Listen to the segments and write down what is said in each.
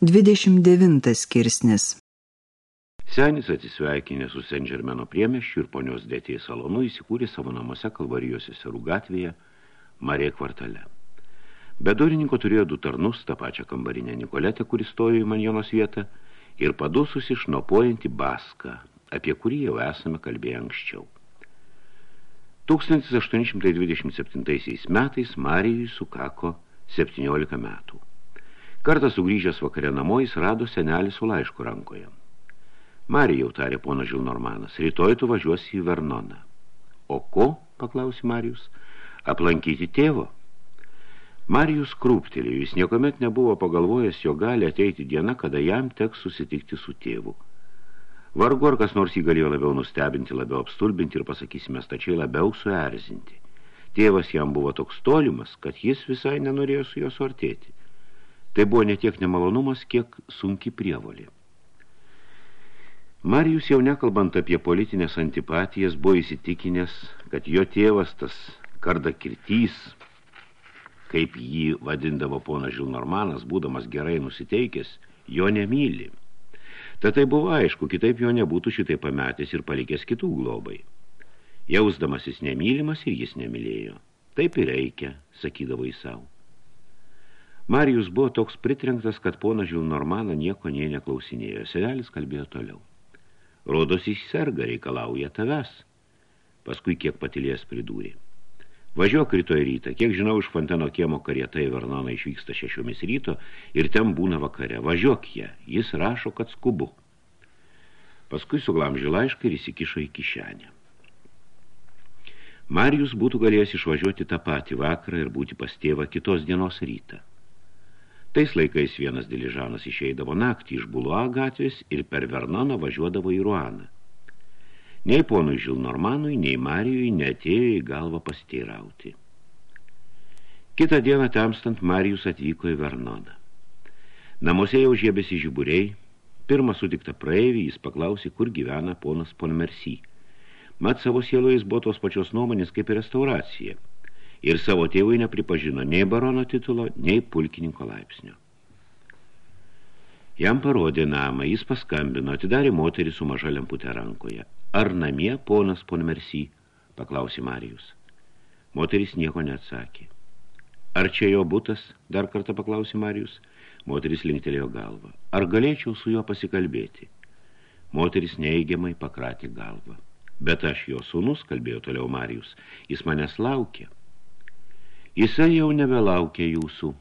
29 skirsnis Senis atsisveikinė su Senžermeno priemeščiu ir ponios dėtėjai salonu įsikūrė savo namuose Kalvarijos seserų gatvėje Marė kvartale. Be durininko turėjo du tarnus, tą pačią kambarinę Nikoletę, kuris stojo į manjonos vietą, ir padususi šnopojantį baską, apie kurį jau esame kalbėję anksčiau. 1827 metais Marijui sukako 17 metų. Kartą sugrįžęs vakare namo, jis rado senelį su laišku rankoje. Marija jau tarė pono Žilnormanas, rytoj tu važiuosi į Vernoną. O ko, paklausė Marijus, aplankyti tėvo? Marijus krūptelėjo, jis niekomet nebuvo pagalvojęs, jo gali ateiti diena, kada jam teks susitikti su tėvu. Vargu ar kas nors jį galėjo labiau nustebinti, labiau apstulbinti ir, pasakysime, stačiai labiau suerzinti. Tėvas jam buvo toks tolimas, kad jis visai nenorėjo su juo suartėti. Tai buvo ne tiek nemalonumas, kiek sunki prievolė. Marijus jau nekalbant apie politinės antipatijas buvo įsitikinęs, kad jo tėvas tas karda kirtys, kaip jį vadindavo ponas Žilnormanas, būdamas gerai nusiteikęs, jo nemyli. Tad tai buvo aišku, kitaip jo nebūtų šitai pametęs ir palikęs kitų globai. Jausdamasis nemylimas ir jis nemylėjo. Taip ir reikia, sakydavo į savo. Marijus buvo toks pritrenktas, kad pona Žilnormano nieko nie neklausinėjo. Senelis kalbėjo toliau. Rodos jis serga, reikalauja tavęs. Paskui kiek patilės pridūrė. Važiuok rytoj rytą. Kiek žinau, iš Fonteno kiemo karieta į Vernoną išvyksta šešiomis ryto ir ten būna vakare. Važiuok ją. Jis rašo, kad skubu. Paskui suglamžė laišką ir įsikišo į kišenę. Marijus būtų galėjęs išvažiuoti tą patį vakarą ir būti pas tėvą kitos dienos rytą. Tais laikais vienas diližanas išeidavo naktį iš Bulua gatvės ir per Vernoną važiuodavo į Ruaną. Nei ponui Žilnormanui, nei Marijui netėjo į galvą pasiteirauti. Kitą dieną tamstant Marijus atvyko į Vernoną. Namuose jau žiebėsi žiburiai. Pirmą sutiktą praeivį jis paklausė, kur gyvena ponas Ponmersy. Mat savo sieloje jis buvo tos pačios nuomonės kaip ir restauracija – ir savo tėvui nepripažino nei barono titulo, nei pulkininko laipsnio. Jam parodė namą, jis paskambino, atidarė moterį su maža lemputė rankoje. Ar namie ponas ponmersy? paklausė Marijus. Moteris nieko neatsakė. Ar čia jo butas? Dar kartą paklausė Marijus. Moteris linktelėjo galvą. Ar galėčiau su juo pasikalbėti? Moteris neįgiamai pakratė galvą. Bet aš jo sūnus, kalbėjo toliau Marijus, jis manęs laukia. Jisai jau nebelaukia jūsų,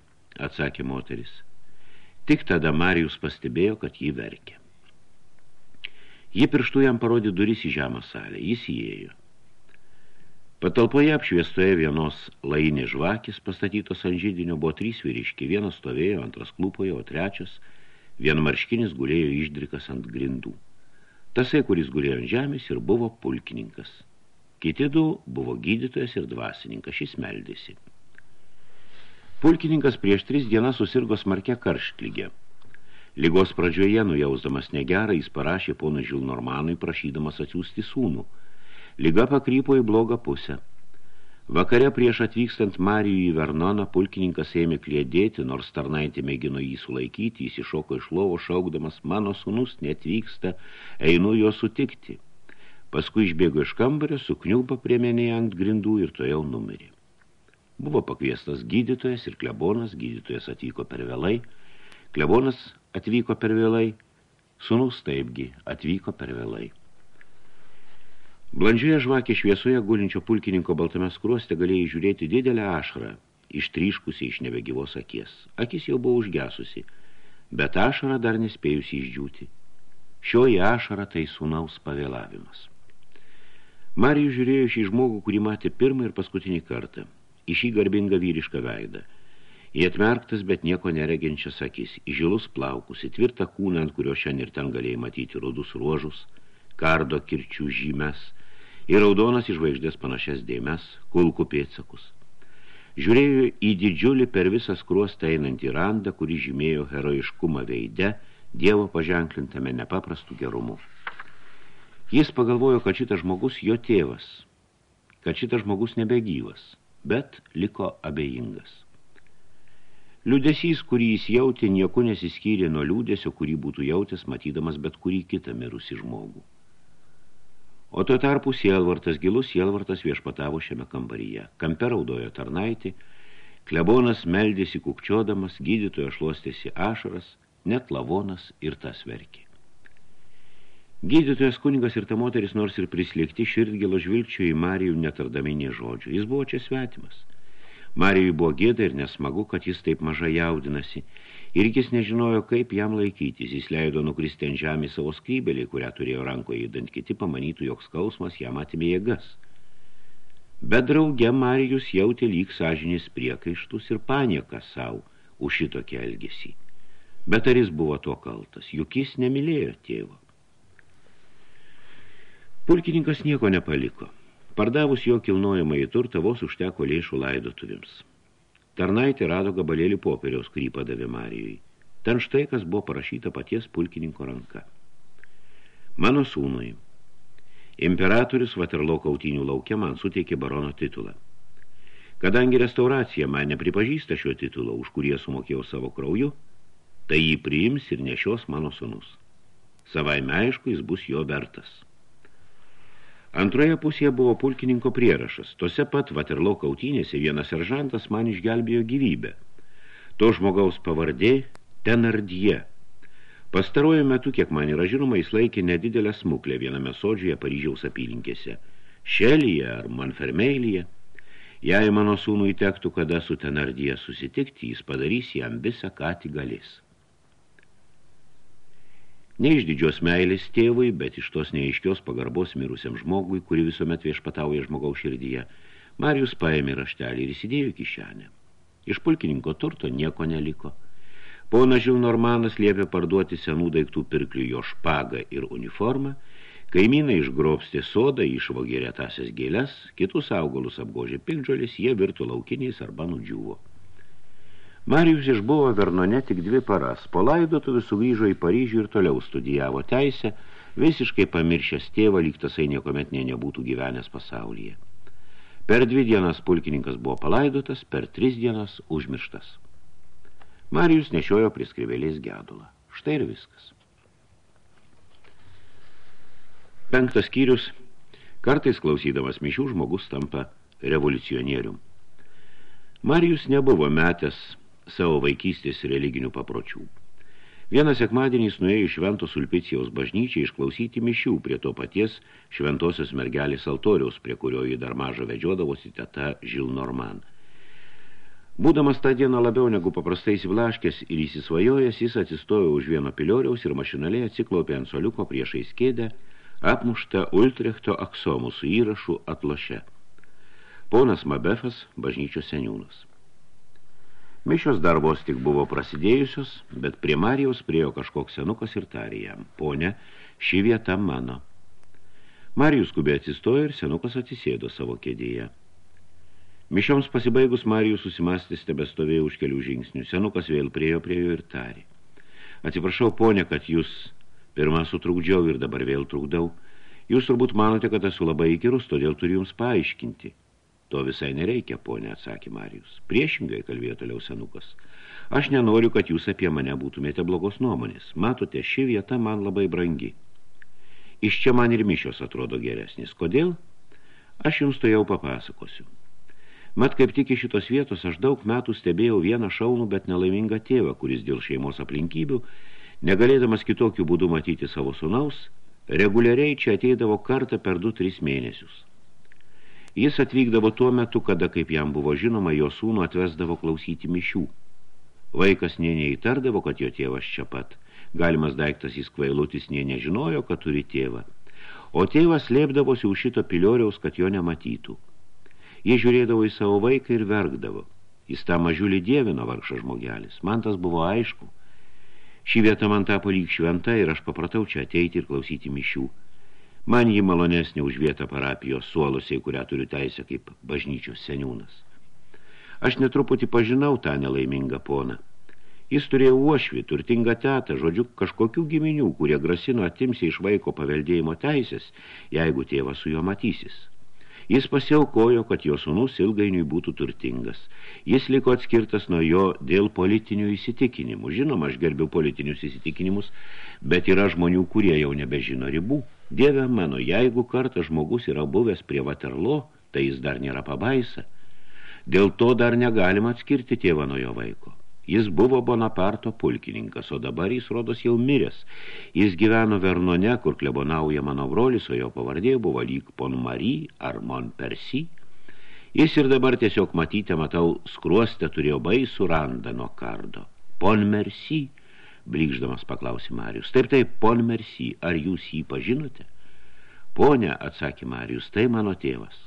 atsakė moteris. Tik tada Marijus pastebėjo, kad jį verkė. Ji pirštų jam parodė duris į žemą salę. Jis įėjo. Patalpoje apšviestoje vienos lainė žvakis, pastatytos ant žydinio, buvo trys vyriški. Vienas stovėjo, antras klūpoje, o trečias vienmarškinis gulėjo išdrikas ant grindų. Tasai, kuris gulėjo ant žemės ir buvo pulkininkas. Kiti du buvo gydytojas ir dvasininkas, šis meldėsi. Pulkininkas prieš tris dienas susirgo smarkia karštlygė. Ligos pradžioje, nujausdamas negerą, jis parašė pono Žilnormanui, prašydamas atsiųsti sūnų. Liga pakrypo į blogą pusę. Vakare prieš atvykstant Marijų į Vernoną, pulkininkas ėmė klėdėti, nors tarnaitė mėgino jį sulaikyti, jis iššoko iš lovo šaukdamas, mano sūnus netvyksta, einu jo sutikti. Paskui išbėgo iš kambario, sukniuba priemenėje ant grindų ir to jau numirė. Buvo pakviestas gydytojas ir klebonas, gydytojas atvyko per vėlai, klebonas atvyko per vėlai, sunus taipgi atvyko per vėlai. Blandžioje žvakė šviesoje gulinčio pulkininko baltame skruoste galėjai žiūrėti didelę ašarą, ištryškusi iš nebegyvos akies. Akis jau buvo užgesusi, bet ašara dar nespėjusi išdžiūti. Šioji ašara tai sūnaus pavėlavimas. Marijus žiūrėjo šį žmogų, kurį matė pirmą ir paskutinį kartą – į šį garbingą vyrišką veidą. Į atmerktas, bet nieko neregenčias akis, į žilus plaukus, į tvirtą kūną, ant kurio šiandien ir ten galėjai matyti rudus ruožus, kardo kirčių žymes, į raudonas išvaždės panašias dėmes, kulkų pėtsakus. Žiūrėjo į didžiulį per visą skruostą einantį randą, kuri žymėjo heroiškumą veide, Dievo paženklintame nepaprastų gerumu. Jis pagalvojo, kad šitas žmogus jo tėvas, kad šitas žmogus nebegyvas – bet liko abejingas. Liūdesys, kurį jis jautė, nieku nesiskyrė nuo liūdėsio, kurį būtų jautęs, matydamas bet kurį kitą mirusi žmogų. O tuo tarpu sielvartas, gilus sielvartas viešpatavo šiame kambaryje. Kampe raudojo tarnaitį, klebonas meldėsi kukčiodamas, gydytojo šluostėsi ašaras, net lavonas ir tas verkė. Gydytojas kunigas ir ta moteris nors ir prislėgti širdgėlo žvilgčio į Marijų netardami nie žodžių. Jis buvo čia svetimas. Marijui buvo gėda ir nesmagu, kad jis taip mažai jaudinasi. Ir jis nežinojo, kaip jam laikytis. Jis leido nukristi ant žemį savo skrybelį, kurią turėjo rankoje įdant kiti pamanytų, jog skausmas jam atimė jėgas. Bet drauge Marijus jautė lyg sąžinės priekaištus ir panieką savo už šitokį elgesį. Bet ar jis buvo to kaltas, juk jis nemylėjo tėvo. Pulkininkas nieko nepaliko. Pardavus jo kilnojamą į turtą vos užteko lėšų laidotuvėms. Tarnaitė rado gabalėlį popieriaus, kurį padavė Marijui. Ten štai, kas buvo parašyta paties pulkininko ranka. Mano sūnui. Imperatorius Vaterlo kautinių laukia man suteikė barono titulą. Kadangi restauracija man nepripažįsta šio titulo, už kurie sumokėjau savo krauju, tai jį priims ir nešios mano sunus. Savaime aišku, jis bus jo vertas. Antroje pusėje buvo pulkininko prierašas. Tose pat Vaterlo kautynėse vienas seržantas man išgelbėjo gyvybę. To žmogaus pavardė Tenardie. Pastaruoju metu, kiek man yra žinoma, jis laikė nedidelę smuklę viename sodžioje Paryžiaus apylinkėse. Šelyje ar Manfermeilyje. Jei mano sūnui tektų kada su Tenardie susitikti, jis padarys jam visą, ką tik galės. Ne iš didžios meilės tėvui, bet iš tos neaiškios pagarbos mirusiam žmogui, kuri visuomet viešpatauja žmogaus širdyje, Marijus paėmė raštelį ir įsidėjo kišenę. Iš pulkininko turto nieko neliko. Pona Žilnormanas liepė parduoti senų daiktų pirklių jo špagą ir uniformą, kaimynai išgrobstė sodą, išvogė retasias gėles, kitus augalus apgožė pikdžolis, jie virtų laukiniais arba nudžiuvo. Marijus išbuvo Vernone tik dvi paras. Po laidotuvių sugrįžo į Paryžių ir toliau studijavo teisę, visiškai pamiršęs tėvą, lyg tasai niekomet nė nebūtų gyvenęs pasaulyje. Per dvi dienas pulkininkas buvo palaidotas, per tris dienas užmirštas. Marijus nešiojo prie skrivėlės gedulą. Štai ir viskas. Penktas skyrius. Kartais klausydamas mišių žmogus tampa revoliucionierium. Marijus nebuvo metęs savo vaikystės religinių papročių. Vieną sekmadienį jis nuėjo iš Švento Sulpicijaus bažnyčiai išklausyti mišių prie to paties šventosios mergelės altoriaus, prie kurio jį dar mažą vedžiodavosi teta Žil Norman. Būdamas tą dieną labiau negu paprastai įsivlaškęs ir įsisvajojęs, jis atsistojo už vieno pilioriaus ir mašinaliai atsiklaupė ant soliuko priešais kėdę, apmuštą Ultrechto aksomų su įrašu atloše. Ponas Mabefas, bažnyčios seniūnas. Mišios darbos tik buvo prasidėjusios, bet prie Marijaus priejo kažkoks senukas ir tarė jam, ponė, ši vieta mano. Marijus skubė atsistojo ir senukas atsisėdo savo kėdėje. Mišioms pasibaigus Marijus susimastys tebestovėjo už kelių žingsnių. Senukas vėl priejo prie jo ir tarė. Atsiprašau, ponė, kad jūs pirmą sutrukdžiau ir dabar vėl trukdau. Jūs turbūt manote, kad esu labai įkirus, todėl turiu jums paaiškinti. To visai nereikia, ponė, atsakė Marijus. Priešingai kalbėjo toliau senukas. Aš nenoriu, kad jūs apie mane būtumėte blogos nuomonės. Matote, ši vieta man labai brangi. Iš čia man ir mišios atrodo geresnis. Kodėl? Aš jums to jau papasakosiu. Mat, kaip tik iš šitos vietos aš daug metų stebėjau vieną šaunų, bet nelaimingą tėvą, kuris dėl šeimos aplinkybių, negalėdamas kitokių būdų matyti savo sunaus, reguliariai čia ateidavo kartą per 2-3 mėnesius. Jis atvykdavo tuo metu, kada, kaip jam buvo žinoma, jo sūnų atvesdavo klausyti mišių. Vaikas nė neįtardavo, kad jo tėvas čia pat. Galimas daiktas jis kvailutis nė nežinojo, kad turi tėvą. O tėvas slėpdavosi už šito pilioriaus, kad jo nematytų. Jie žiūrėdavo į savo vaiką ir verkdavo. Jis tą mažiulį dievino vargšas žmogelis. Man tas buvo aišku. Ši vieta man tapo lyg šventa ir aš papratau čia ateiti ir klausyti mišių. Man jį malonesnė už vietą parapijos suolose, į kurią turiu teisę kaip bažnyčios seniūnas. Aš netruputį pažinau tą nelaimingą poną. Jis turėjo uošvį, turtingą tetą, žodžiu, kažkokių giminių, kurie grasino atimsi iš vaiko paveldėjimo teisės, jeigu tėvas su juo matysis. Jis pasiaukojo, kad jo sūnus ilgainiui būtų turtingas. Jis liko atskirtas nuo jo dėl politinių įsitikinimų. Žinoma, aš gerbiu politinius įsitikinimus, bet yra žmonių, kurie jau nebežino ribų. Dieve mano, jeigu kartą žmogus yra buvęs prie Vaterlo, tai jis dar nėra pabaisa. Dėl to dar negalima atskirti tėvą nuo jo vaiko. Jis buvo Bonaparto pulkininkas, o dabar jis rodos jau miręs. Jis gyveno Vernone, kur klebonauja mano brolis, o jo pavardė buvo lyg Pon Marie ar Mon Persi. Jis ir dabar tiesiog matyti, matau, skruostę turėjo baisų randą nuo kardo. Pon Mersi, blykždamas paklausė Marius. Taip, taip, Pon Mersi, ar jūs jį pažinote? Pone, atsakė Marius, tai mano tėvas.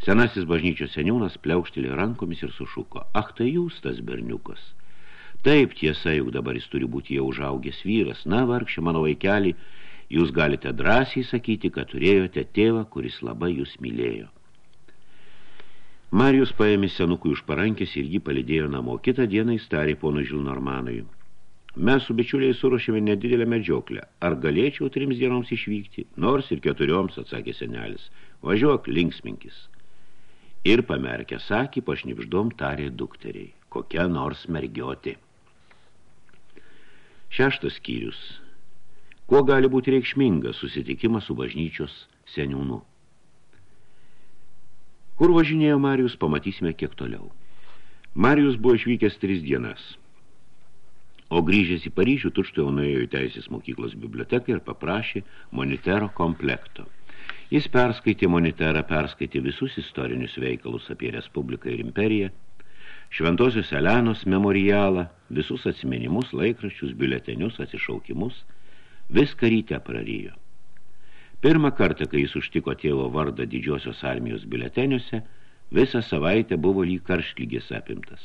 Senasis bažnyčios seniūnas pliaukštelė rankomis ir sušuko. Ach, tai jūs tas berniukas. Taip, tiesa, juk dabar jis turi būti jau užaugęs vyras. Na, vargšė, mano vaikelį, jūs galite drąsiai sakyti, kad turėjote tėvą, kuris labai jūs mylėjo. Marijus paėmė senukui už parankės ir jį palidėjo namo. Kitą dieną jis tarė ponui Žilnormanui. Mes su bičiuliai suruošėme nedidelę medžioklę. Ar galėčiau trims dienoms išvykti? Nors ir keturioms, atsakė senelis. Važiuok, linksminkis ir pamerkę sakį pašnipždom tarė dukteriai, kokia nors mergioti. Šeštas skyrius. Kuo gali būti reikšmingas susitikimas su bažnyčios seniūnu? Kur važinėjo Marijus, pamatysime kiek toliau. Marijus buvo išvykęs tris dienas, o grįžęs į Paryžių tučtų jau nuėjo į teisės mokyklos biblioteką ir paprašė monitero komplekto. Jis perskaitė moniterą, perskaitė visus istorinius veikalus apie Respubliką ir imperiją, Šventosios Elenos memorialą, visus atsiminimus, laikraščius, biuletenius, atsišaukimus, viską ryte prarijo. Pirmą kartą, kai jis užtiko tėvo vardą didžiosios armijos biuleteniuose, visą savaitę buvo lyg karštlygis apimtas.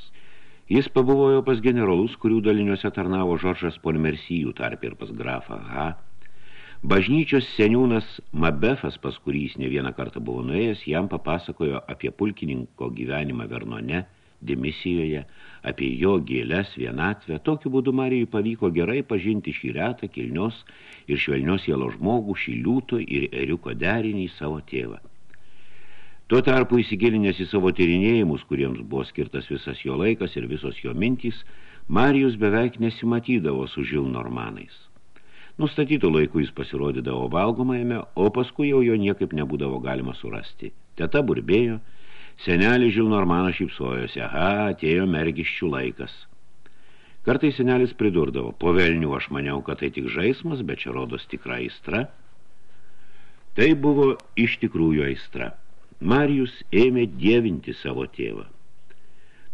Jis pabuvojo pas generolus, kurių daliniuose tarnavo Žoržas Polmersijų tarp ir pas grafą H. Bažnyčios seniūnas Mabefas, pas kurį jis ne vieną kartą buvo nuėjęs, jam papasakojo apie pulkininko gyvenimą Vernone, Dimisijoje, apie jo gėlės vienatvę. Tokiu būdu Marijui pavyko gerai pažinti šį retą kilnios ir švelnios jėlo žmogų, šį liūto ir eriuko derinį savo tėvą. Tuo tarpu įsigilinęs į savo tyrinėjimus, kuriems buvo skirtas visas jo laikas ir visos jo mintys, Marijus beveik nesimatydavo su Žilnormanais. Nustatytų laikų jis pasirodydavo valgomajame, o paskui jau jo niekaip nebūdavo galima surasti. Teta burbėjo, senelį Žilnormanas šypsojosi, aha, atėjo mergiščių laikas. Kartai senelis pridurdavo, po velnių aš maniau, kad tai tik žaismas, bet čia rodos tikra aistra. Tai buvo iš tikrųjų aistra. Marijus ėmė dievinti savo tėvą.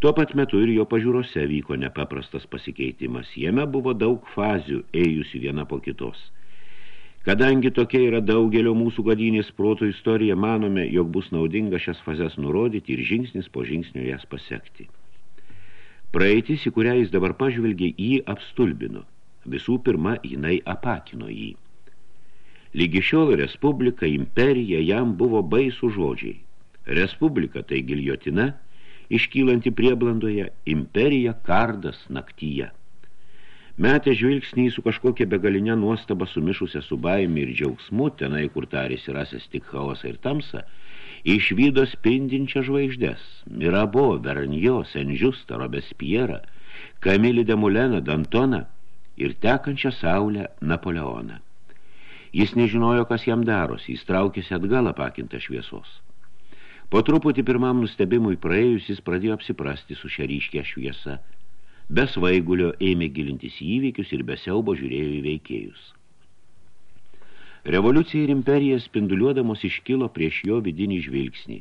Tuo pat metu ir jo pažiūrose vyko nepaprastas pasikeitimas. Jame buvo daug fazių, ėjusi viena po kitos. Kadangi tokia yra daugelio mūsų gadynės proto istorija, manome, jog bus naudinga šias fazes nurodyti ir žingsnis po žingsnio jas pasekti. Praeitis, į kurią jis dabar pažvelgė, jį apstulbino. Visų pirma, jinai apakino jį. Lygi šiol Respublika, imperija jam buvo baisų žodžiai. Respublika tai giljotina – iškylanti prieblandoje, imperija kardas naktyje. Metė žvilgsnį su kažkokia begalinė nuostaba sumišusią su baimi ir džiaugsmu, tenai, kur tarėsi rasės tik chaosą ir tamsą, išvydo spindinčią žvaigždės – Mirabo, Vernjo, Senžiustą, Robespierą, Kamilį Demuleną, Dantoną ir tekančią saulę Napoleoną. Jis nežinojo, kas jam darosi, jis traukėsi atgal apakintą šviesos. Po truputį pirmam nustebimui praėjus jis pradėjo apsiprasti su šia ryškia šviesa. Be svaigulio ėmė gilintis į įvykius ir be siaubo žiūrėjo į veikėjus. Revoliucija ir imperija spinduliuodamos iškilo prieš jo vidinį žvilgsnį.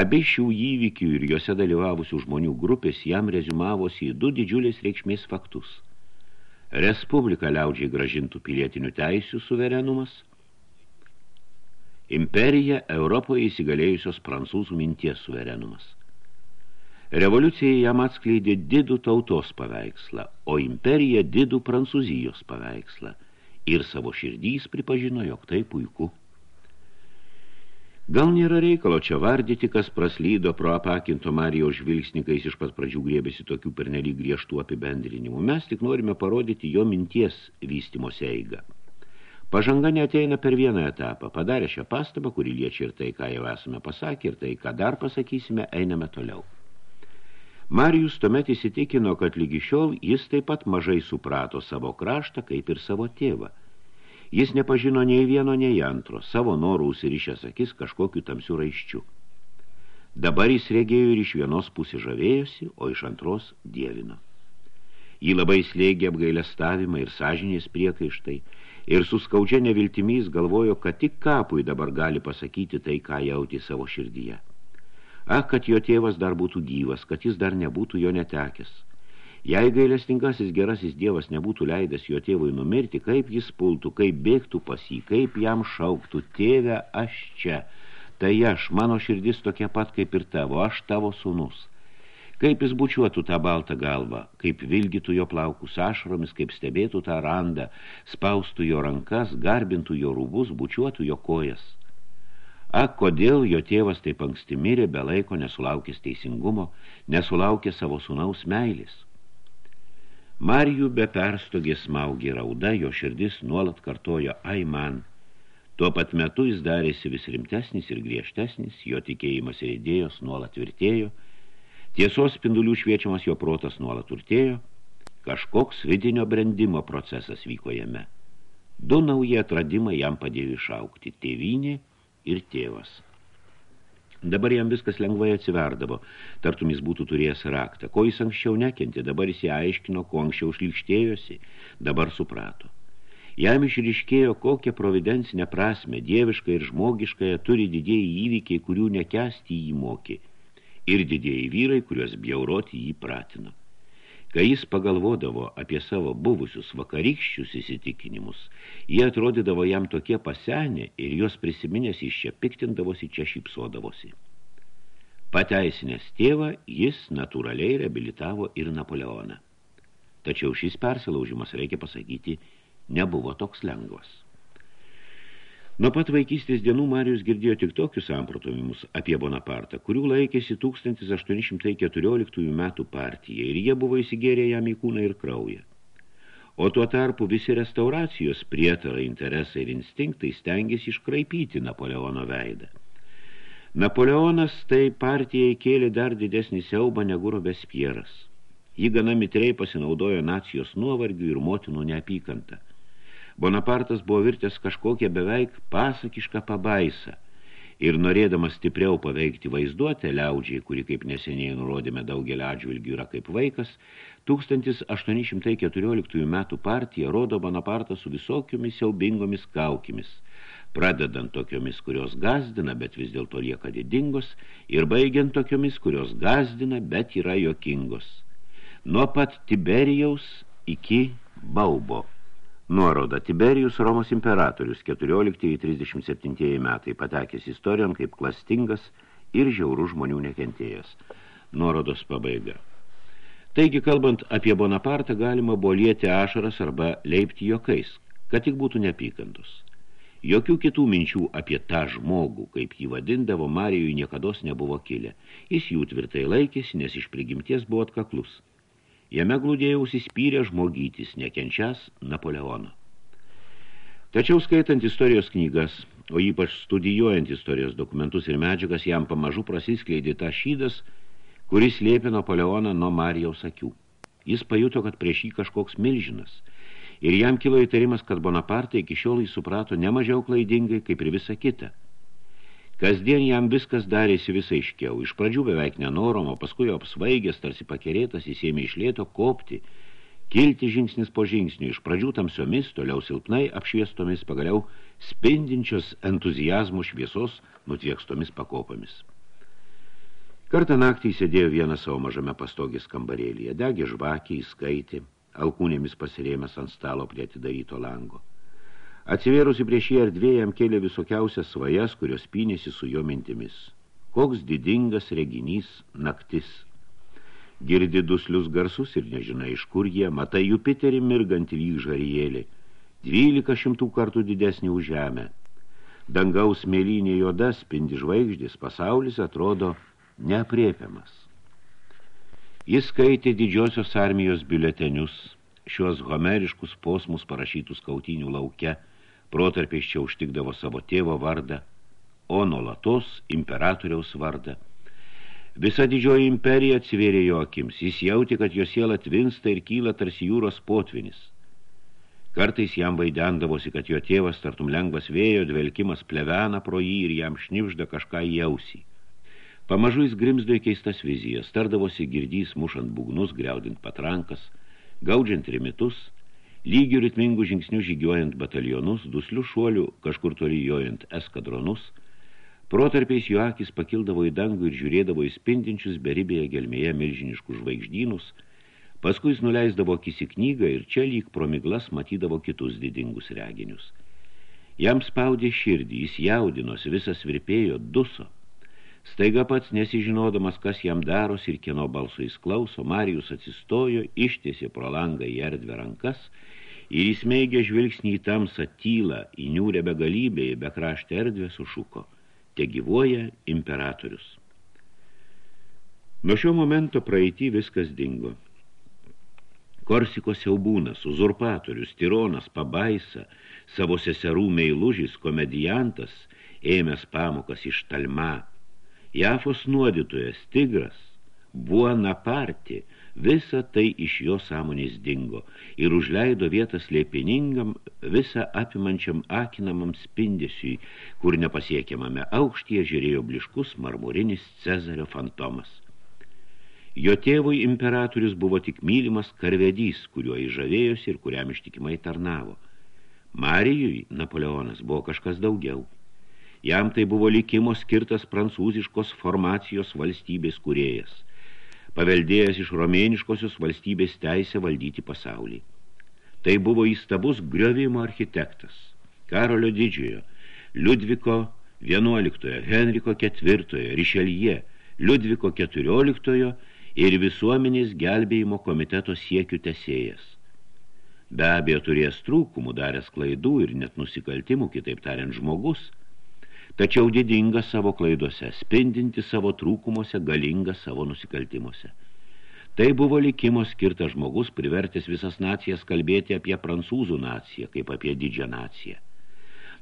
Abi šių įvykių ir juose dalyvavusių žmonių grupės jam rezumavosi į du didžiulės reikšmės faktus. Respublika liaudžiai gražintų pilietinių teisių suverenumas – Imperija Europoje įsigalėjusios prancūzų minties suverenumas. Revoliucija jam atskleidė didų tautos paveikslą, o imperija didų prancūzijos paveikslą ir savo širdys pripažino, jog tai puiku. Gal nėra reikalo čia vardyti, kas praslydo pro apakinto Marijos žvilgsnikais iš pat pradžių griebėsi tokių pernelyg griežtų apibendrinimų. Mes tik norime parodyti jo minties vystimo seigą. Pažanga neteina per vieną etapą. Padarė šią pastabą, kuri liečia ir tai, ką jau esame pasakę, ir tai, ką dar pasakysime, einame toliau. Marijus tuomet įsitikino, kad lygi šiol jis taip pat mažai suprato savo kraštą, kaip ir savo tėvą. Jis nepažino nei vieno, nei antro, savo norų užsirišęs akis kažkokiu tamsių raiščių. Dabar jis regėjo ir iš vienos pusės žavėjosi, o iš antros dievino. Jį labai slėgė apgailestavimą ir sąžinės priekaištai – ir su skaudžia neviltimys galvojo, kad tik kapui dabar gali pasakyti tai, ką jauti savo širdyje. Ak, kad jo tėvas dar būtų gyvas, kad jis dar nebūtų jo netekęs. Jei gailestingasis gerasis dievas nebūtų leidęs jo tėvui numirti, kaip jis pultų, kaip bėgtų pas jį, kaip jam šauktų, tėve, aš čia, tai aš, mano širdis tokia pat kaip ir tavo, aš tavo sūnus. Kaip jis bučiuotų tą baltą galvą, kaip vilgytų jo plaukus ašromis, kaip stebėtų tą randą, spaustų jo rankas, garbintų jo rūbus, bučiuotų jo kojas. Ak, kodėl jo tėvas taip anksti mirė, be laiko nesulaukęs teisingumo, nesulaukė savo sunaus meilės. Marijų be perstogė smaugė rauda, jo širdis nuolat kartojo, ai man. Tuo pat metu jis darėsi vis rimtesnis ir griežtesnis, jo tikėjimas ir idėjos nuolat tvirtėjo, Tiesos spindulių šviečiamas jo protas nuolat turtėjo, kažkoks vidinio brendimo procesas vyko jame. Du nauji atradimai jam padėjo išaukti – tėvynė ir tėvas. Dabar jam viskas lengvai atsiverdavo, tartum jis būtų turėjęs raktą. Ko jis anksčiau nekentė, dabar jis aiškino, ko anksčiau šlikštėjosi, dabar suprato. Jam išriškėjo, kokią providencinę prasme, dievišką ir žmogiškąją turi didėjai įvykiai, kurių nekesti jį mokė – ir didėjai vyrai, kuriuos bjauroti jį pratino. Kai jis pagalvodavo apie savo buvusius vakarykščius įsitikinimus, jie atrodydavo jam tokie pasenę ir juos prisiminęs iš čia piktindavosi, čia šypsodavosi. Pateisinęs tėvą, jis natūraliai reabilitavo ir Napoleoną. Tačiau šis persilaužimas, reikia pasakyti, nebuvo toks lengvas. Nuo pat vaikystės dienų Marijus girdėjo tik tokius samprotavimus apie Bonapartą, kurių laikėsi 1814 metų partija ir jie buvo įsigėrę jam į kūną ir kraują. O tuo tarpu visi restauracijos prietarai, interesai ir instinktai stengiasi iškraipyti Napoleono veidą. Napoleonas tai partijai kėlė dar didesnį siaubą negu Robespieras. Ji gana mitrei pasinaudojo nacijos nuovargių ir motinų neapykantą – Bonapartas buvo virtęs kažkokią beveik pasakišką pabaisą ir norėdamas stipriau paveikti vaizduotę liaudžiai, kuri kaip neseniai nurodėme daugelį atžvilgių yra kaip vaikas, 1814 metų partija rodo Bonapartą su visokiomis siaubingomis kaukimis, pradedant tokiomis, kurios gazdina, bet vis dėlto lieka didingos, ir baigiant tokiomis, kurios gazdina, bet yra jokingos. Nuo pat Tiberijaus iki Baubo. Nuoroda Tiberijus Romos imperatorius 14-37 metai patekęs istorijon kaip klastingas ir žiaurų žmonių nekentėjęs. Nuorodos pabaiga. Taigi, kalbant apie Bonapartą, galima buvo lieti ašaras arba leipti jokais, kad tik būtų nepykantus. Jokių kitų minčių apie tą žmogų, kaip jį vadindavo, Marijui niekados nebuvo kilę. Jis jų tvirtai laikėsi, nes iš prigimties buvo atkaklus. Jame glūdėjo užsispyrę žmogytis, nekenčias Napoleono. Tačiau skaitant istorijos knygas, o ypač studijuojant istorijos dokumentus ir medžiagas, jam pamažu prasiskleidė tą šydas, kuris lėpė Napoleoną nuo Marijaus akių. Jis pajuto, kad prieš jį kažkoks milžinas, ir jam kilo įtarimas, kad Bonaparte iki šiol jis suprato nemažiau klaidingai, kaip ir visa kita – Kasdien jam viskas darėsi visai iškiau. Iš pradžių beveik nenorom, o paskui apsvaigęs, tarsi pakerėtas, jis ėmė iš lėto kopti, kilti žingsnis po žingsnių, iš pradžių tamsiomis, toliau silpnai apšviestomis, pagaliau spindinčios entuzijazmų šviesos nutviekstomis pakopomis. Kartą naktį sėdėjo vienas savo mažame pastogės kambarėlyje, degė žvakį, įskaitė, alkūnėmis pasirėmęs ant stalo prie atidaryto lango. Atsivėrusi prieš jį erdvė jam kėlė visokiausias svajas, kurios pynėsi su jo mintimis. Koks didingas reginys naktis. Girdi duslius garsus ir nežinai, iš kur jie, matai Jupiterį mirgantį lyg žarijėlį, dvylika šimtų kartų didesnį už žemę. Dangaus mėlynė joda spindi žvaigždės, pasaulis atrodo neapriepiamas. Jis skaitė didžiosios armijos biuletenius, šios homeriškus posmus parašytus kautinių lauke – protarpiais čia užtikdavo savo tėvo vardą, o nuolatos imperatoriaus vardą. Visa didžioji imperija atsivėrė jo akims, jis jauti, kad jo siela tvinsta ir kyla tarsi jūros potvinis. Kartais jam vaidendavosi, kad jo tėvas, tartum lengvas vėjo, dvelkimas plevena pro jį ir jam šnipžda kažką į ausį. Pamažu jis grimzdo į keistas vizijas, tardavosi girdys mušant būgnus, greudint patrankas, gaudžiant rimitus, lygių ritmingų žingsnių žygiuojant batalionus, duslių šuolių, kažkur tolijuojant eskadronus, protarpiais jo akis pakildavo į dangų ir žiūrėdavo į spindinčius beribėje gelmėje milžiniškus žvaigždynus, paskui jis nuleisdavo akis į knygą ir čia lyg promiglas matydavo kitus didingus reginius. Jam spaudė širdį, jis jaudinosi, visas virpėjo, duso. Staiga pats nesižinodamas, kas jam daros ir kieno balso jis klauso, Marijus atsistojo, ištiesė pro langą į erdvę rankas ir įsmeigė žvilgsnį į tamsą tylą, į niūrę begalybę, į bekraštę erdvę sušuko. Te gyvuoja imperatorius. Nuo šio momento praeitį viskas dingo. Korsikos siaubūnas, uzurpatorius, tironas, pabaisa, savo seserų meilužis, komediantas, ėmęs pamokas iš talma, Jafos nuodytojas, tigras, Buonaparti, visa tai iš jo sąmonės dingo ir užleido vietą slėpiningam, visą apimančiam akinamam spindesiui, kur nepasiekiamame aukštyje žiūrėjo bliškus marmurinis Cezario fantomas. Jo tėvui imperatorius buvo tik mylimas karvedys, kuriuo įžavėjosi ir kuriam ištikimai tarnavo. Marijui Napoleonas buvo kažkas daugiau – Jam tai buvo likimo skirtas prancūziškos formacijos valstybės kurėjas, paveldėjęs iš romėniškosios valstybės teisę valdyti pasaulį. Tai buvo įstabus griovimo architektas, Karolio didžiojo, Liudviko XI, Henriko IV, Rišeljė, Liudviko XIV ir visuomenės gelbėjimo komiteto siekių tesėjas. Be abejo turės trūkumų, daręs klaidų ir net nusikaltimų, kitaip tariant žmogus – tačiau didinga savo klaidose, spindinti savo trūkumuose, galinga savo nusikaltimuose. Tai buvo likimo skirtas žmogus, privertęs visas nacijas kalbėti apie prancūzų naciją, kaip apie didžią naciją.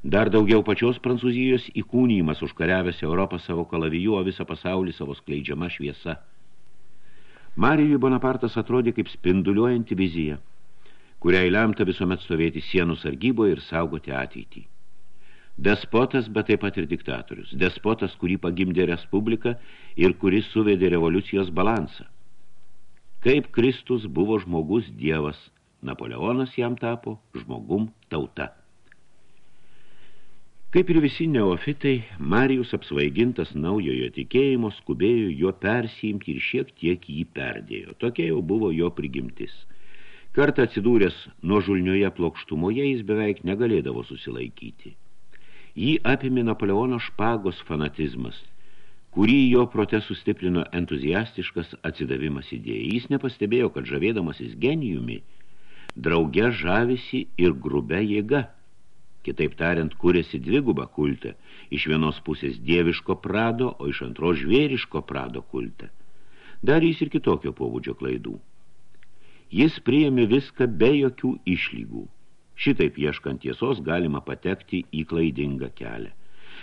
Dar daugiau pačios Prancūzijos įkūnymas užkariavęs Europą savo kalaviju, o visą pasaulį savo skleidžiama šviesa. Marijui Bonapartas atrodė kaip spinduliuojanti vizija, kuriai lemta visuomet stovėti sienų sargyboje ir saugoti ateitį. Despotas, bet taip pat ir diktatorius. Despotas, kurį pagimdė Respublika ir kuris suvedė revoliucijos balansą. Kaip Kristus buvo žmogus dievas, Napoleonas jam tapo žmogum tauta. Kaip ir visi neofitai, Marijus apsvaigintas naujojo tikėjimo skubėjo jo persijimti ir šiek tiek jį perdėjo. Tokia jau buvo jo prigimtis. Kartą atsidūręs nuo žulnioje plokštumoje, jis beveik negalėdavo susilaikyti. Jį apimė Napoleono špagos fanatizmas, kurį jo protestų stiprino entuziastiškas atsidavimas idėjai. Jis nepastebėjo, kad žavėdamasis genijumi, drauge žavisi ir grubia jėga. Kitaip tariant, kūrėsi dvigubą kultą, iš vienos pusės dieviško prado, o iš antro žvėriško prado kultą. Darys ir kitokio pobūdžio klaidų. Jis priėmė viską be jokių išlygų. Šitaip ieškant tiesos galima patekti į klaidingą kelią.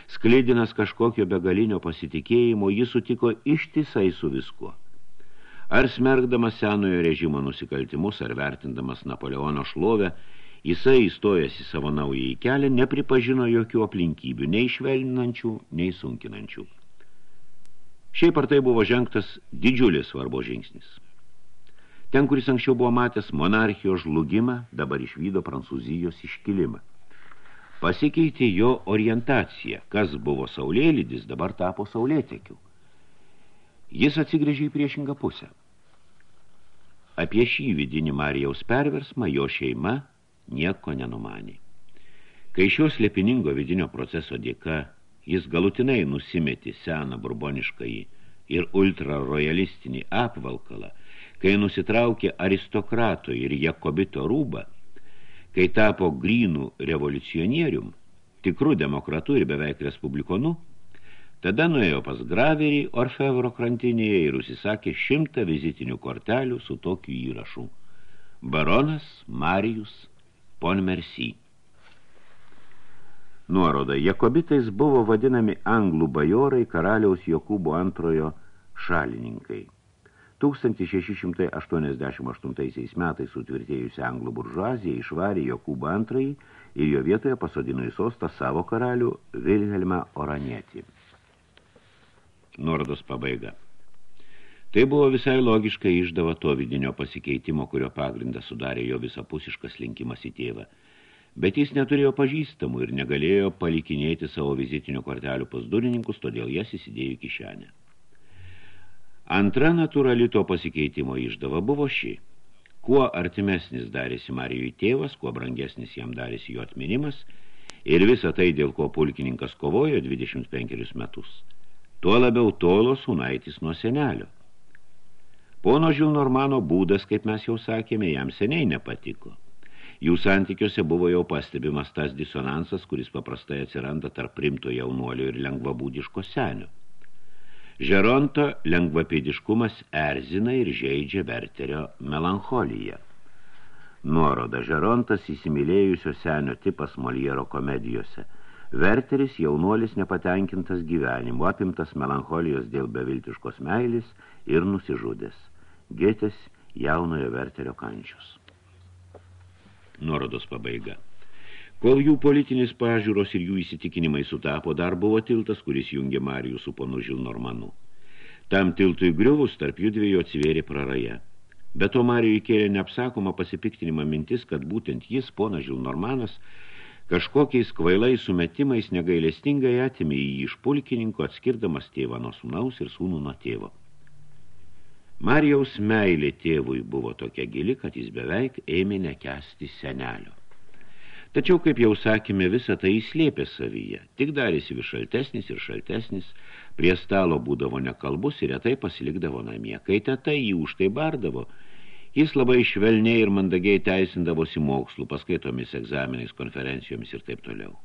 Skleidinas kažkokio begalinio pasitikėjimo, jis sutiko ištisai su viskuo. Ar smergdamas senojo režimo nusikaltimus, ar vertindamas Napoleono šlovę, jisai įstojęs į savo naują į kelią, nepripažino jokių aplinkybių, nei švelninančių, nei sunkinančių. Šiaip ar tai buvo žengtas didžiulis svarbo žingsnis. Ten, kuris anksčiau buvo matęs monarchijos žlugimą, dabar išvydo Prancūzijos iškilimą. Pasikeitė jo orientacija, kas buvo saulėlydis, dabar tapo saulėtekiu. Jis atsigrėžė į priešingą pusę. Apie šį vidinį Marijaus perversmą jo šeima nieko nenumanė. Kai šios lepiningo vidinio proceso dėka jis galutinai nusimetė seną burboniškąjį ir ultrarojalistinį apvalkalą, kai nusitraukė aristokrato ir Jakobito rūbą, kai tapo grynų revoliucionierium, tikrų demokratų ir beveik respublikonų, tada nuėjo pas graverį Orfevro krantinėje ir užsisakė šimtą vizitinių kortelių su tokiu įrašu. Baronas Marijus Ponmersi. Nuoroda, Jakobitais buvo vadinami anglų bajorai karaliaus Jokūbo antrojo šalininkai. 1688 metais sutvirtėjusi anglų buržuazija išvarė Jokūbą antrąjį ir jo vietoje pasodino į sostą savo karalių Vilhelmą Oranietį. Nuorodos pabaiga. Tai buvo visai logiška išdava to vidinio pasikeitimo, kurio pagrindą sudarė jo visapusiškas linkimas į tėvą. Bet jis neturėjo pažįstamų ir negalėjo palikinėti savo vizitinių kortelių pas durininkus, todėl jas įsidėjo į kišenę. Antra natūrali to pasikeitimo išdava buvo ši. Kuo artimesnis darėsi Marijui tėvas, kuo brangesnis jam darėsi jo atminimas, ir visa tai, dėl ko pulkininkas kovojo 25 metus. Tuo labiau tolo sunaitis nuo senelio. Pono Žilnormano būdas, kaip mes jau sakėme, jam seniai nepatiko. Jų santykiuose buvo jau pastebimas tas disonansas, kuris paprastai atsiranda tarp primto jaunuolio ir lengvabūdiško senio. Žeronto lengvapėdiškumas erzina ir žaidžia Verterio melancholiją. Nuoroda Žerontas įsimylėjusio senio tipas Moliero komedijose. Verteris jaunuolis nepatenkintas gyvenimu, apimtas melancholijos dėl beviltiškos meilis ir nusižudęs. Gėtės jaunojo verterio kančius. Nuorodos pabaiga. Kol jų politinis pažiūros ir jų įsitikinimai sutapo, dar buvo tiltas, kuris jungė Marijų su ponu Žilnormanu. Tam tiltui griuvus tarp jų dviejų atsivėrė praraja. Bet to Marijui kėlė neapsakoma pasipiktinimą mintis, kad būtent jis, ponas Žilnormanas, kažkokiais kvailais sumetimais negailestingai atimė į iš pulkininko, atskirdamas tėvą nuo sūnaus ir sūnų nuo tėvo. Marijaus meilė tėvui buvo tokia gili, kad jis beveik ėmė nekesti senelio. Tačiau, kaip jau sakėme, visą tai įslėpė savyje. Tik darėsi vis šaltesnis ir šaltesnis, prie stalo būdavo nekalbus ir retai pasilikdavo namie. Kai teta jį už tai bardavo, jis labai švelniai ir mandagiai teisindavosi mokslų, paskaitomis egzaminais, konferencijomis ir taip toliau.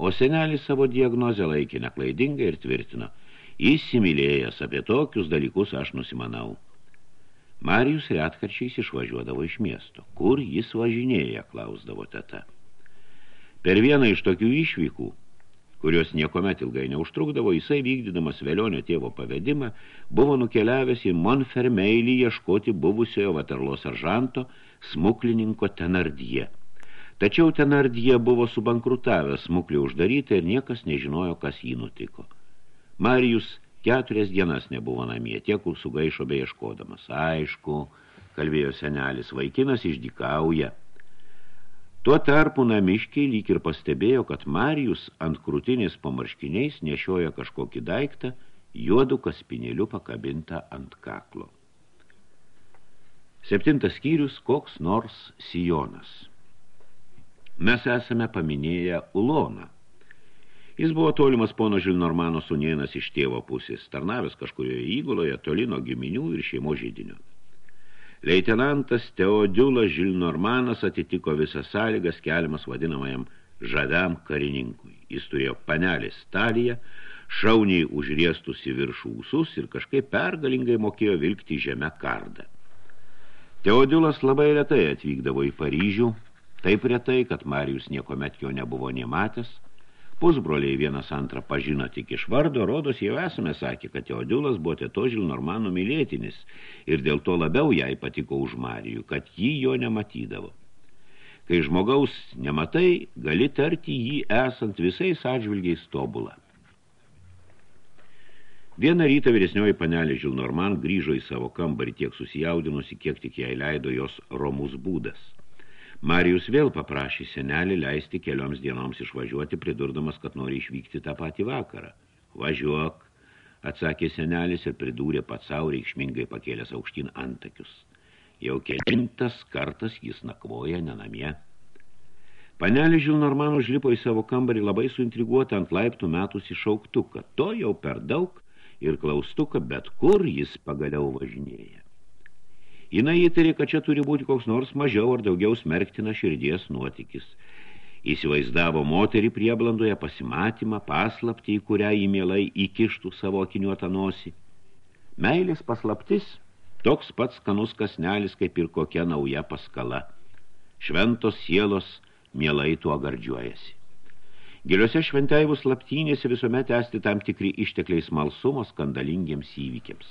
O senelis savo diagnozę laikė neklaidingai ir tvirtino – Įsimylėjęs apie tokius dalykus aš nusimanau. Marijus retkarčiais išvažiuodavo iš miesto. Kur jis važinėja, klausdavo teta. Per vieną iš tokių išvykų, kurios niekomet ilgai neužtrukdavo, jisai vykdydamas Velionio tėvo pavedimą, buvo nukeliavęs į Monfermeilį ieškoti buvusiojo Vaterlo seržanto smuklininko Tenardie. Tačiau Tenardie buvo subankrutavęs, smuklį uždaryta ir niekas nežinojo, kas jį nutiko. Marijus keturias dienas nebuvo namie, tiek kur sugaišo beieškodamas. Aišku, kalbėjo senelis, vaikinas išdikauja. Tuo tarpu namiškiai lyg ir pastebėjo, kad Marijus ant krūtinės pamarškiniais nešioja kažkokį daiktą, juodu kaspinėliu pakabintą ant kaklo. Septintas skyrius – koks nors sijonas. Mes esame paminėję uloną – Jis buvo tolimas pono Žilnormano sunienas iš tėvo pusės, tarnavęs kažkurioje įguloje, toli nuo giminių ir šeimo žydinio. Leitenantas Teodiulas Žilnormanas atitiko visas sąlygas keliamas vadinamajam žaviam karininkui. Jis turėjo panelį staliją, šauniai užriestus į viršų ūsus ir kažkaip pergalingai mokėjo vilkti žemę kardą. Teodiulas labai retai atvykdavo į Paryžių, taip retai, kad Marijus niekomet jo nebuvo nematęs, Pusbroliai vienas antrą pažino tik iš vardo, rodos jau esame sakę, kad Teodiulas buvo tėto Žilnormano mylėtinis ir dėl to labiau jai patiko už Marijų, kad jį jo nematydavo. Kai žmogaus nematai, gali tarti jį esant visais atžvilgiais tobulą. Vieną rytą vyresnioji panelė Žilnorman grįžo į savo kambarį tiek susijaudinusi, kiek tik jai leido jos romus būdas – Marijus vėl paprašė senelį leisti kelioms dienoms išvažiuoti, pridurdamas, kad nori išvykti tą patį vakarą. Važiuok, atsakė senelis ir pridūrė pats savo reikšmingai pakėlęs aukštyn antakius. Jau kelintas kartas jis nakvoja nenamie. Panelė Žilnormano žlipo į savo kambarį labai suintriguotą ant laiptų metus į šauktuką. To jau per daug ir klaustuką, bet kur jis pagaliau važinėja. Jina įtarė, kad čia turi būti koks nors mažiau ar daugiau smerktina širdies nuotykis. Įsivaizdavo moterį prieblandoje pasimatymą, paslaptį, į kurią į mielai įkištų savo akiniuotą nosį. Meilės paslaptis – toks pats skanus kasnelis, kaip ir kokia nauja paskala. Šventos sielos mielai tuo gardžiuojasi. Giliuose šventeivų slaptynėse visuomet esti tam tikri ištekliai smalsumo skandalingiems įvykiams.